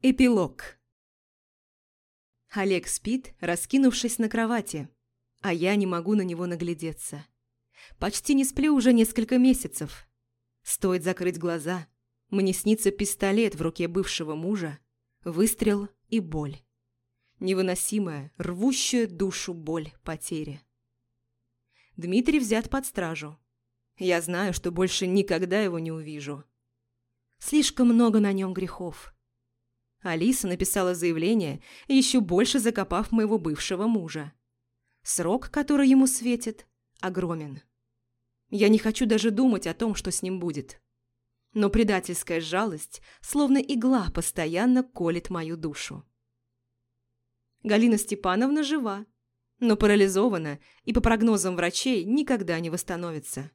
Эпилог. Олег спит, раскинувшись на кровати, а я не могу на него наглядеться. Почти не сплю уже несколько месяцев. Стоит закрыть глаза, мне снится пистолет в руке бывшего мужа, выстрел и боль. Невыносимая, рвущая душу боль потери. Дмитрий взят под стражу. Я знаю, что больше никогда его не увижу. Слишком много на нем грехов. Алиса написала заявление, еще больше закопав моего бывшего мужа. Срок, который ему светит, огромен. Я не хочу даже думать о том, что с ним будет. Но предательская жалость, словно игла, постоянно колет мою душу. Галина Степановна жива, но парализована и, по прогнозам врачей, никогда не восстановится.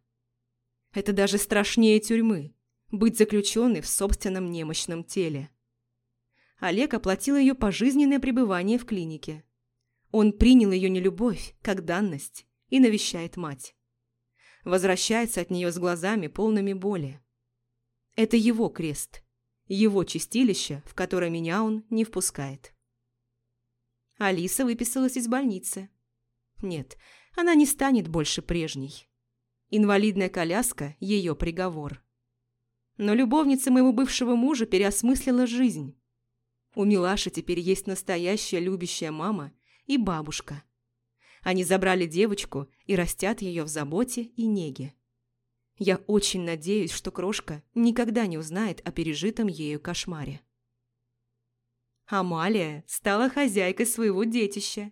Это даже страшнее тюрьмы – быть заключенной в собственном немощном теле. Олег оплатил ее пожизненное пребывание в клинике. Он принял ее нелюбовь, как данность, и навещает мать. Возвращается от нее с глазами, полными боли. Это его крест, его чистилище, в которое меня он не впускает. Алиса выписалась из больницы. Нет, она не станет больше прежней. Инвалидная коляска – ее приговор. Но любовница моего бывшего мужа переосмыслила жизнь. У Милаши теперь есть настоящая любящая мама и бабушка. Они забрали девочку и растят ее в заботе и неге. Я очень надеюсь, что крошка никогда не узнает о пережитом ею кошмаре. Амалия стала хозяйкой своего детища.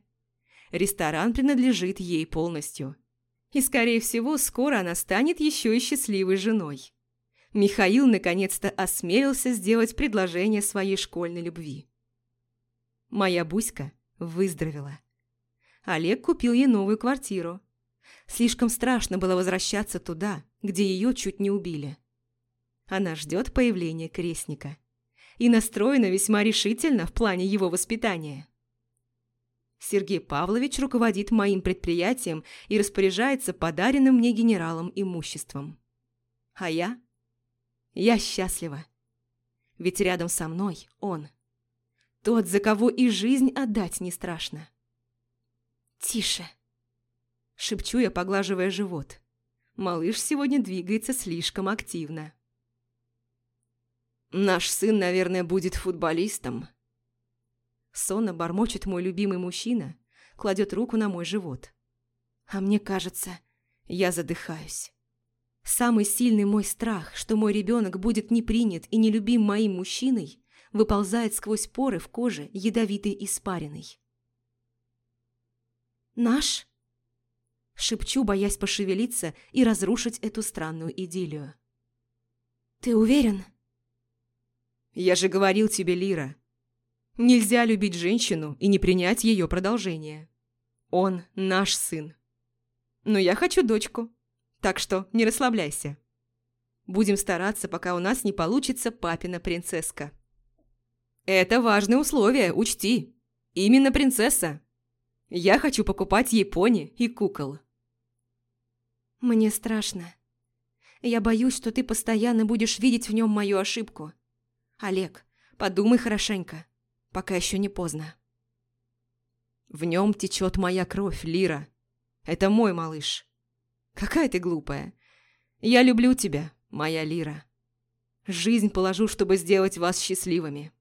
Ресторан принадлежит ей полностью. И, скорее всего, скоро она станет еще и счастливой женой. Михаил наконец-то осмелился сделать предложение своей школьной любви. Моя Буська выздоровела. Олег купил ей новую квартиру. Слишком страшно было возвращаться туда, где ее чуть не убили. Она ждет появления крестника. И настроена весьма решительно в плане его воспитания. Сергей Павлович руководит моим предприятием и распоряжается подаренным мне генералом имуществом. А я я счастлива. Ведь рядом со мной он. Тот, за кого и жизнь отдать не страшно. «Тише!» Шепчу я, поглаживая живот. Малыш сегодня двигается слишком активно. «Наш сын, наверное, будет футболистом». Сонно бормочет мой любимый мужчина, кладет руку на мой живот. А мне кажется, я задыхаюсь. Самый сильный мой страх, что мой ребенок будет не принят и не любим моим мужчиной, выползает сквозь поры в коже ядовитой испариной. «Наш?» Шепчу, боясь пошевелиться и разрушить эту странную идиллию. «Ты уверен?» «Я же говорил тебе, Лира. Нельзя любить женщину и не принять ее продолжение. Он наш сын. Но я хочу дочку». Так что не расслабляйся. Будем стараться, пока у нас не получится папина принцесска. Это важное условие, учти. Именно принцесса. Я хочу покупать ей пони и кукол. Мне страшно. Я боюсь, что ты постоянно будешь видеть в нем мою ошибку. Олег, подумай хорошенько, пока еще не поздно. В нем течет моя кровь, Лира. Это мой малыш. Какая ты глупая. Я люблю тебя, моя Лира. Жизнь положу, чтобы сделать вас счастливыми.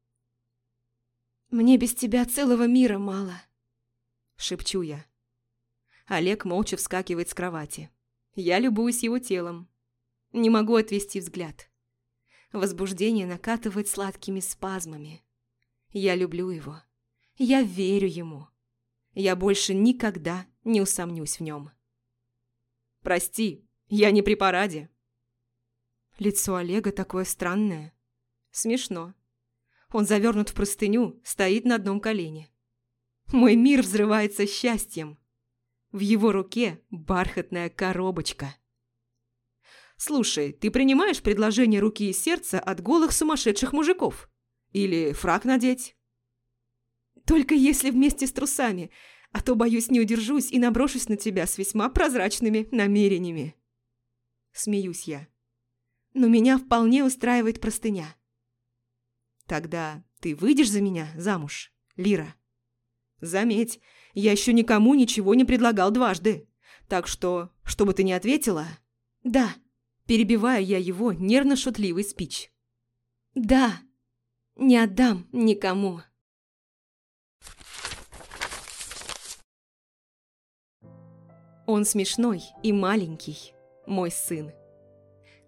Мне без тебя целого мира мало. Шепчу я. Олег молча вскакивает с кровати. Я любуюсь его телом. Не могу отвести взгляд. Возбуждение накатывает сладкими спазмами. Я люблю его. Я верю ему. Я больше никогда не усомнюсь в нем. Прости, я не при параде». Лицо Олега такое странное. Смешно. Он завернут в простыню, стоит на одном колене. Мой мир взрывается счастьем. В его руке бархатная коробочка. «Слушай, ты принимаешь предложение руки и сердца от голых сумасшедших мужиков? Или фрак надеть?» «Только если вместе с трусами а то, боюсь, не удержусь и наброшусь на тебя с весьма прозрачными намерениями. Смеюсь я. Но меня вполне устраивает простыня. Тогда Ты выйдешь за меня замуж, Лира? Заметь, я еще никому ничего не предлагал дважды. Так что, чтобы ты не ответила... Да, перебиваю я его нервно-шутливый спич. Да, не отдам никому. Он смешной и маленький, мой сын.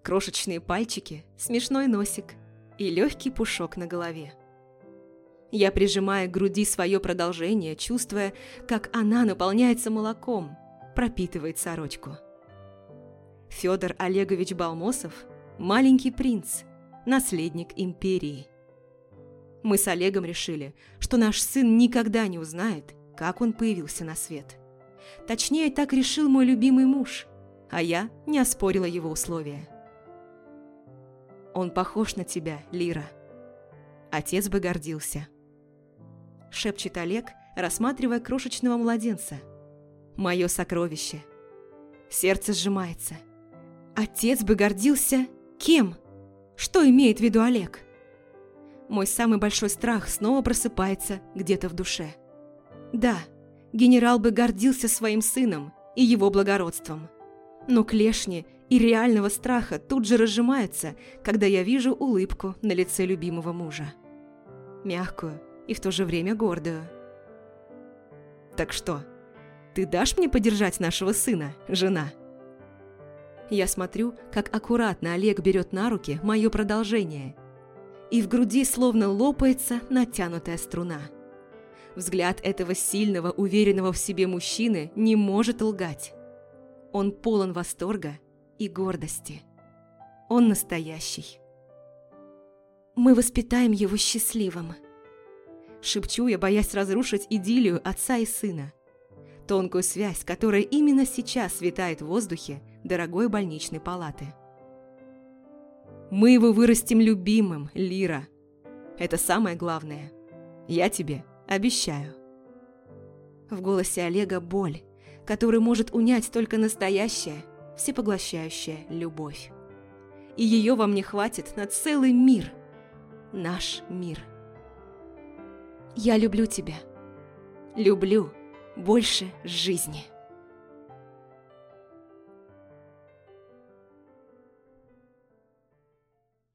Крошечные пальчики, смешной носик и легкий пушок на голове. Я прижимаю к груди свое продолжение, чувствуя, как она наполняется молоком, пропитывает сорочку. Федор Олегович Балмосов – маленький принц, наследник империи. Мы с Олегом решили, что наш сын никогда не узнает, как он появился на свет. Точнее, так решил мой любимый муж, а я не оспорила его условия. Он похож на тебя, Лира. Отец бы гордился шепчет Олег, рассматривая крошечного младенца. Мое сокровище. Сердце сжимается. Отец бы гордился кем? Что имеет в виду Олег? Мой самый большой страх снова просыпается где-то в душе. Да, генерал бы гордился своим сыном и его благородством. Но клешни и реального страха тут же разжимаются, когда я вижу улыбку на лице любимого мужа. Мягкую, и в то же время гордую. «Так что, ты дашь мне подержать нашего сына, жена?» Я смотрю, как аккуратно Олег берет на руки мое продолжение, и в груди словно лопается натянутая струна. Взгляд этого сильного, уверенного в себе мужчины не может лгать. Он полон восторга и гордости. Он настоящий. Мы воспитаем его счастливым. Шепчу я, боясь разрушить идиллию отца и сына. Тонкую связь, которая именно сейчас витает в воздухе дорогой больничной палаты. Мы его вырастим любимым, Лира. Это самое главное. Я тебе обещаю. В голосе Олега боль, которую может унять только настоящая, всепоглощающая любовь. И ее вам не хватит на целый мир. Наш мир. Я люблю тебя. Люблю больше жизни.